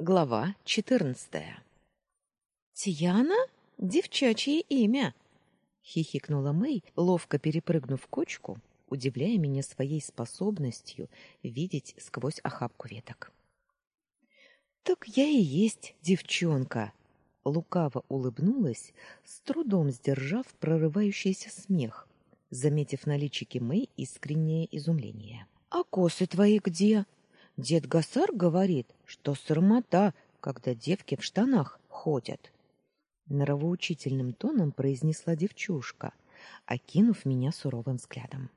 Глава 14. Тиана девчачье имя, хихикнула Мэй, ловко перепрыгнув кочку, удивляя меня своей способностью видеть сквозь охапку веток. Так я и есть девчонка, лукаво улыбнулась, с трудом сдержав прорывающийся смех, заметив на личике Мэй искреннее изумление. А косы твои где? Дед Гасар говорит, что срамота, когда девки в штанах ходят. Нравоучительным тоном произнесла девчушка, окинув меня суровым взглядом.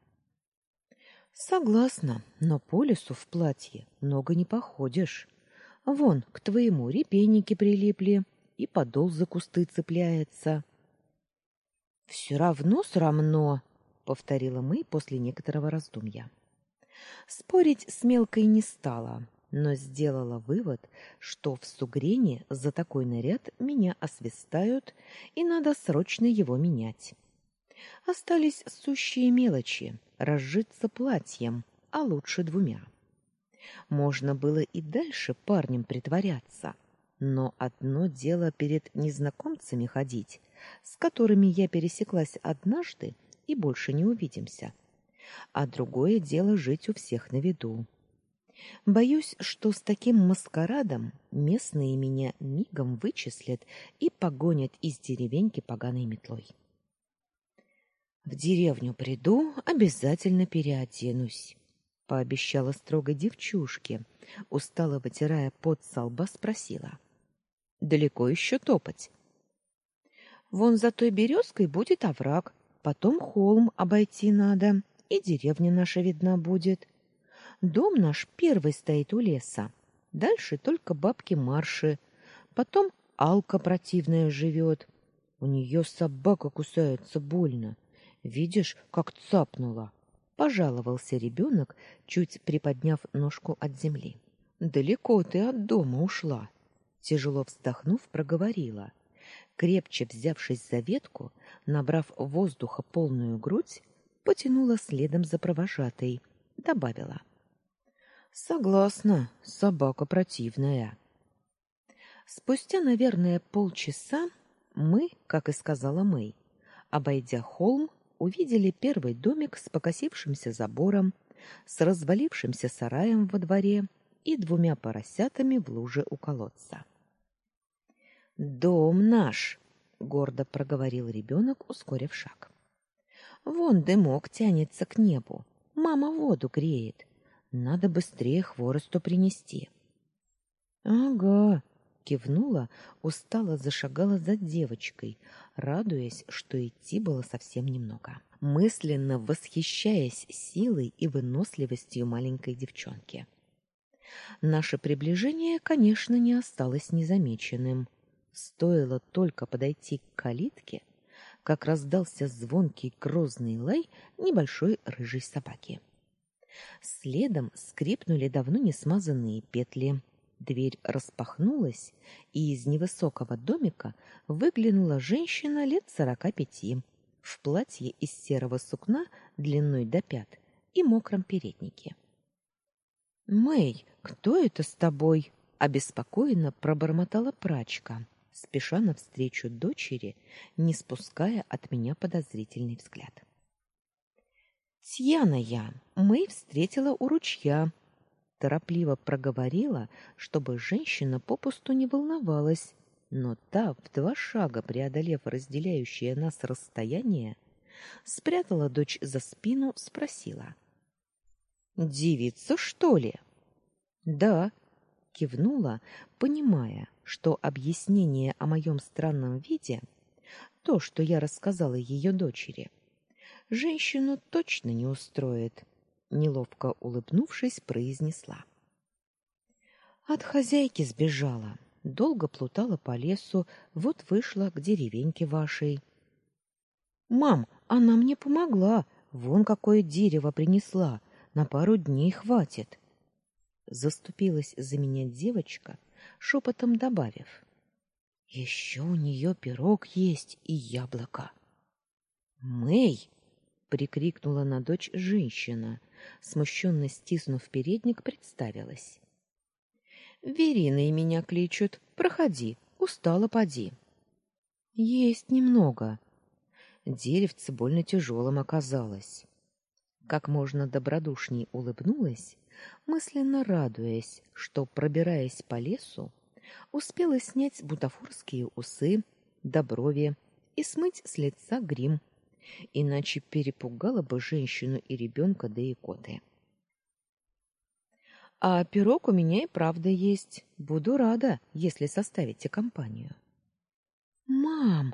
Согласна, но по лесу в платье много не походишь. Вон, к твоему репейники прилипли, и подол за кусты цепляется. Все равно срамно, повторила мы после некоторого раздумья. Спорить с мелкой не стала, но сделала вывод, что в Сугрене за такой наряд меня освистают, и надо срочно его менять. Остались сущие мелочи — разжиться платьем, а лучше двумя. Можно было и дальше парнем притворяться, но одно дело перед незнакомцами ходить, с которыми я пересеклась однажды и больше не увидимся, а другое дело жить у всех на виду. Боюсь, что с таким маскарадом местные меня мигом вычислят и погонят из деревеньки поганой метлой. В деревню приду, обязательно переоденусь, пообещала строго девчушке, устало вытирая пот со лба, спросила: "Далеко еще топать?" Вон за той березкой будет овраг, потом холм обойти надо и деревня наша видна будет. Дом наш первый стоит у леса. Дальше только бабки-марши. Потом Алка противная живет. У нее собака кусается больно. Видишь, как цапнула. Пожаловался ребенок, чуть приподняв ножку от земли. Далеко ты от дома ушла, тяжело вздохнув, проговорила. Крепче взявшись за ветку, набрав воздуха полную грудь, потянула следом за провожатой, добавила: Согласна, собака противная. Спустя, наверное, полчаса мы, как и сказала Мэй, обойдя холм, увидели первый домик с покосившимся забором, с развалившимся сараем во дворе и двумя поросятами в луже у колодца. Дом наш, гордо проговорил ребенок, ускорив шаг. Вон дымок тянется к небу. Мама воду греет. Надо быстрее хворосту принести. Ага, кивнула, устало зашагала за девочкой, радуясь, что идти было совсем немного, мысленно восхищаясь силой и выносливостью маленькой девчонки. Наше приближение, конечно, не осталось незамеченным. Стоило только подойти к калитке, как раздался звонкий грозный лай небольшой рыжей собаки. Следом скрипнули давно не смазанные петли. Дверь распахнулась, и из невысокого домика выглянула женщина лет сорока пяти в платье из серого сукна длиной до пят и мокром переднике. "Мэй, кто это с тобой?" обеспокоенно пробормотала прачка спеша навстречу дочери, не спуская от меня подозрительный взгляд. Тьяна я, мы встретила у ручья, торопливо проговорила, чтобы женщина попусту не волновалась, но та, в два шага преодолев разделяющее нас расстояние, спрятала дочь за спину, спросила: "Девица, что ли?" "Да", кивнула, понимая, что объяснение о моем странном виде, то, что я рассказала ее дочери, женщину точно не устроит, неловко улыбнувшись, произнесла: От хозяйки сбежала, долго плутала по лесу, вот вышла к деревеньке вашей. Мам, она мне помогла, вон какое дерево принесла, на пару дней хватит. Заступилась за меня девочка, шепотом добавив: «Еще у нее пирог есть и яблоко. Мэй, прикрикнула на дочь женщина, смущенно стиснув передник, представилась. Вериной меня кличут. Проходи, устала поди. Есть немного. Деревце больно тяжелым оказалось. Как можно добродушней улыбнулась, мысленно радуясь, что, пробираясь по лесу, успела снять бутафорские усы, до брови и смыть с лица грим, иначе перепугала бы женщину и ребенка до икоты. А пирог у меня и правда есть. Буду рада, если составите компанию. Мам,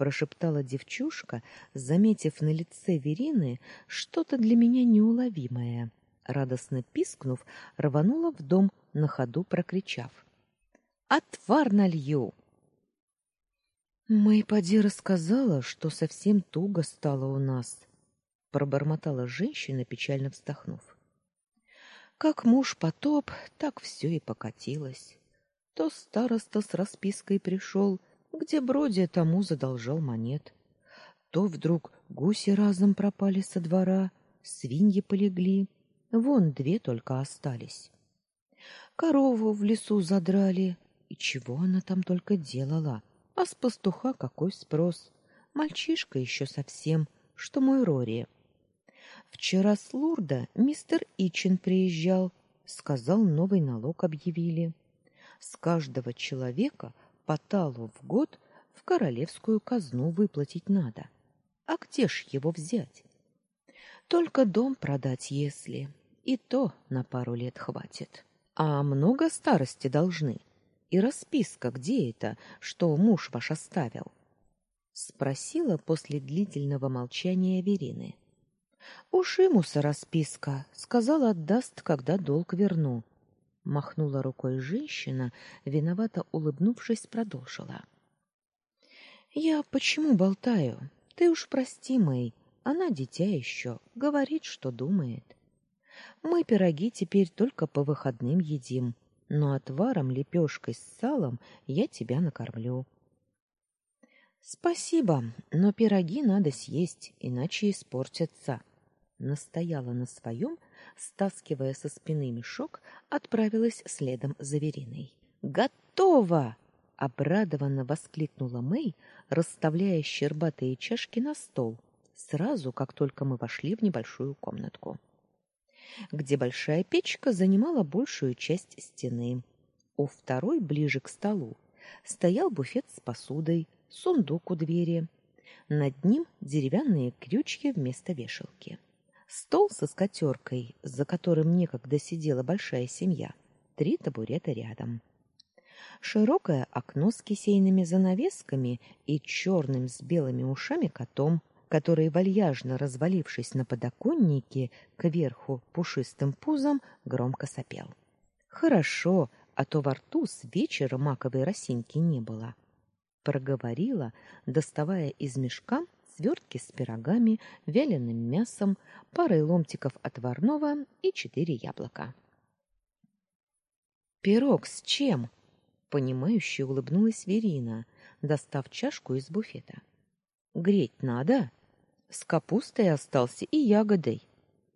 прошептала девчушка, заметив на лице Верины что-то для меня неуловимое. Радостно пискнув, рванула в дом, на ходу прокричав: "Отвар налью!" Мэй поди рассказала, что совсем туго стало у нас, пробормотала женщина, печально вздохнув. Как муж потоп, так все и покатилось. То староста с распиской пришел, где Бродя тому задолжал монет. То вдруг гуси разом пропали со двора, свиньи полегли, вон две только остались. Корову в лесу задрали, и чего она там только делала? А с пастуха какой спрос? Мальчишка еще совсем, что мой Рори. Вчера с Лурда мистер Ичин приезжал, сказал, новый налог объявили. С каждого человека по талу в год в королевскую казну выплатить надо. А где ж его взять? Только дом продать, если, и то на пару лет хватит. А много старости должны. И расписка где это, что муж ваш оставил? спросила после длительного молчания Верины. Уж и муса расписка, сказал, отдаст, когда долг верну. Махнула рукой женщина, виновато улыбнувшись, продолжила. Я почему болтаю? Ты уж прости, Мэй, она дитя еще, говорит, что думает. Мы пироги теперь только по выходным едим, но отваром, лепешкой с салом я тебя накормлю. Спасибо, но пироги надо съесть, иначе испортятся настояла на своем, стаскивая со спины мешок, отправилась следом за Вериной. «Готово!» — обрадованно воскликнула Мэй, расставляя щербатые чашки на стол, сразу, как только мы вошли в небольшую комнатку, где большая печка занимала большую часть стены. У второй, ближе к столу, стоял буфет с посудой, сундук у двери. Над ним деревянные крючки вместо вешалки. Стол со скатеркой, за которым некогда сидела большая семья, три табурета рядом. Широкое окно с кисейными занавесками и черным с белыми ушами котом, который, вальяжно развалившись на подоконнике кверху пушистым пузом, громко сопел. Хорошо, а то во рту с вечера маковой росинки не было. Проговорила, доставая из мешка свертки с пирогами, вяленым мясом, парой ломтиков отварного и четыре яблока. Пирог с чем? понимающе улыбнулась Верина, достав чашку из буфета. Греть надо? С капустой остался и ягодой,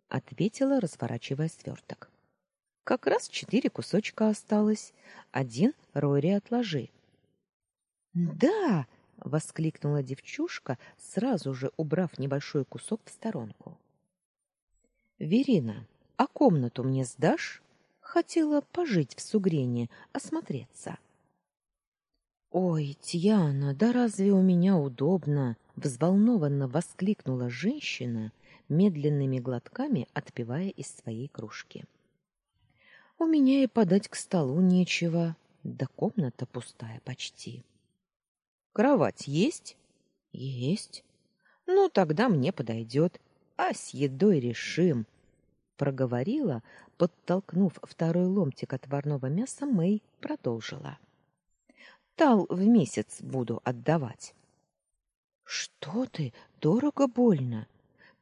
ответила, разворачивая сверток. Как раз четыре кусочка осталось, один Рори отложи. Да, воскликнула девчушка, сразу же убрав небольшой кусок в сторонку. Верина, а комнату мне сдашь? Хотела пожить в Сугрене, осмотреться. Ой, Тьяна, да разве у меня удобно? взволнованно воскликнула женщина, медленными глотками отпивая из своей кружки. У меня и подать к столу нечего, да комната пустая почти. Кровать есть? Есть. Ну, тогда мне подойдет. А с едой решим, проговорила, подтолкнув второй ломтик отварного мяса, Мэй продолжила. Тал в месяц буду отдавать. Что ты? Дорого больно.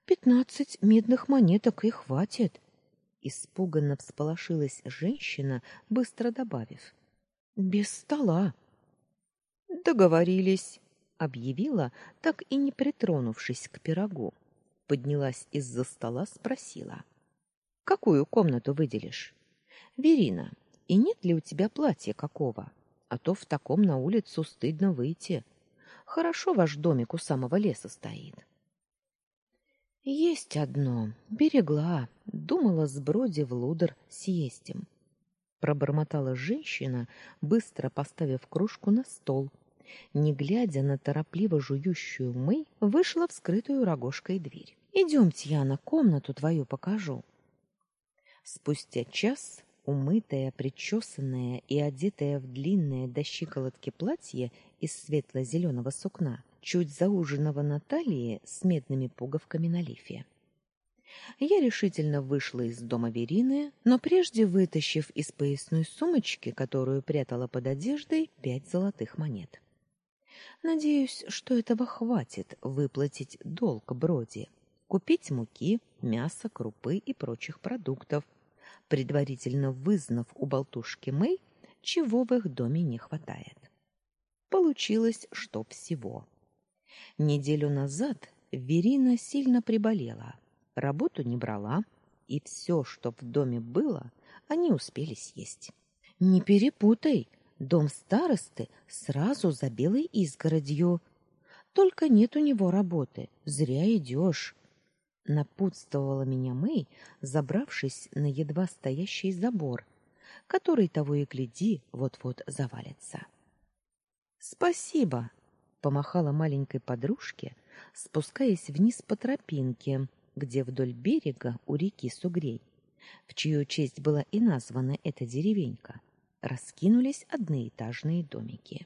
Пятнадцать медных монеток и хватит. Испуганно всполошилась женщина, быстро добавив: без стола. Договорились, объявила, так и не притронувшись к пирогу. Поднялась из-за стола, спросила: "Какую комнату выделишь?" "Верина, и нет ли у тебя платья какого, а то в таком на улицу стыдно выйти. Хорошо ваш домик у самого леса стоит. Есть одно, берегла, думала сброди в лудер съездим. Пробормотала женщина, быстро поставив кружку на стол. Не глядя на торопливо жующую мы, вышла в скрытую рогожкой дверь. Идемте, Яна, комнату твою покажу. Спустя час, умытая, причесанная и одетая в длинное до щиколотки платье из светло-зеленого сукна, чуть зауженного на талии с медными пуговками на лифе. Я решительно вышла из дома Верины, но прежде вытащив из поясной сумочки, которую прятала под одеждой, пять золотых монет. Надеюсь, что этого хватит выплатить долг Броди, купить муки, мяса, крупы и прочих продуктов, предварительно вызнав у болтушки Мэй, чего в их доме не хватает. Получилось, что всего. Неделю назад Верина сильно приболела, работу не брала, и все, что в доме было, они успели съесть. Не перепутай, дом старосты сразу за белой изгородью. Только нет у него работы, зря идешь. Напутствовала меня Мэй, забравшись на едва стоящий забор, который того и гляди вот-вот завалится. Спасибо, помахала маленькой подружке, спускаясь вниз по тропинке, где вдоль берега у реки Сугрей, в чью честь была и названа эта деревенька, раскинулись одноэтажные домики.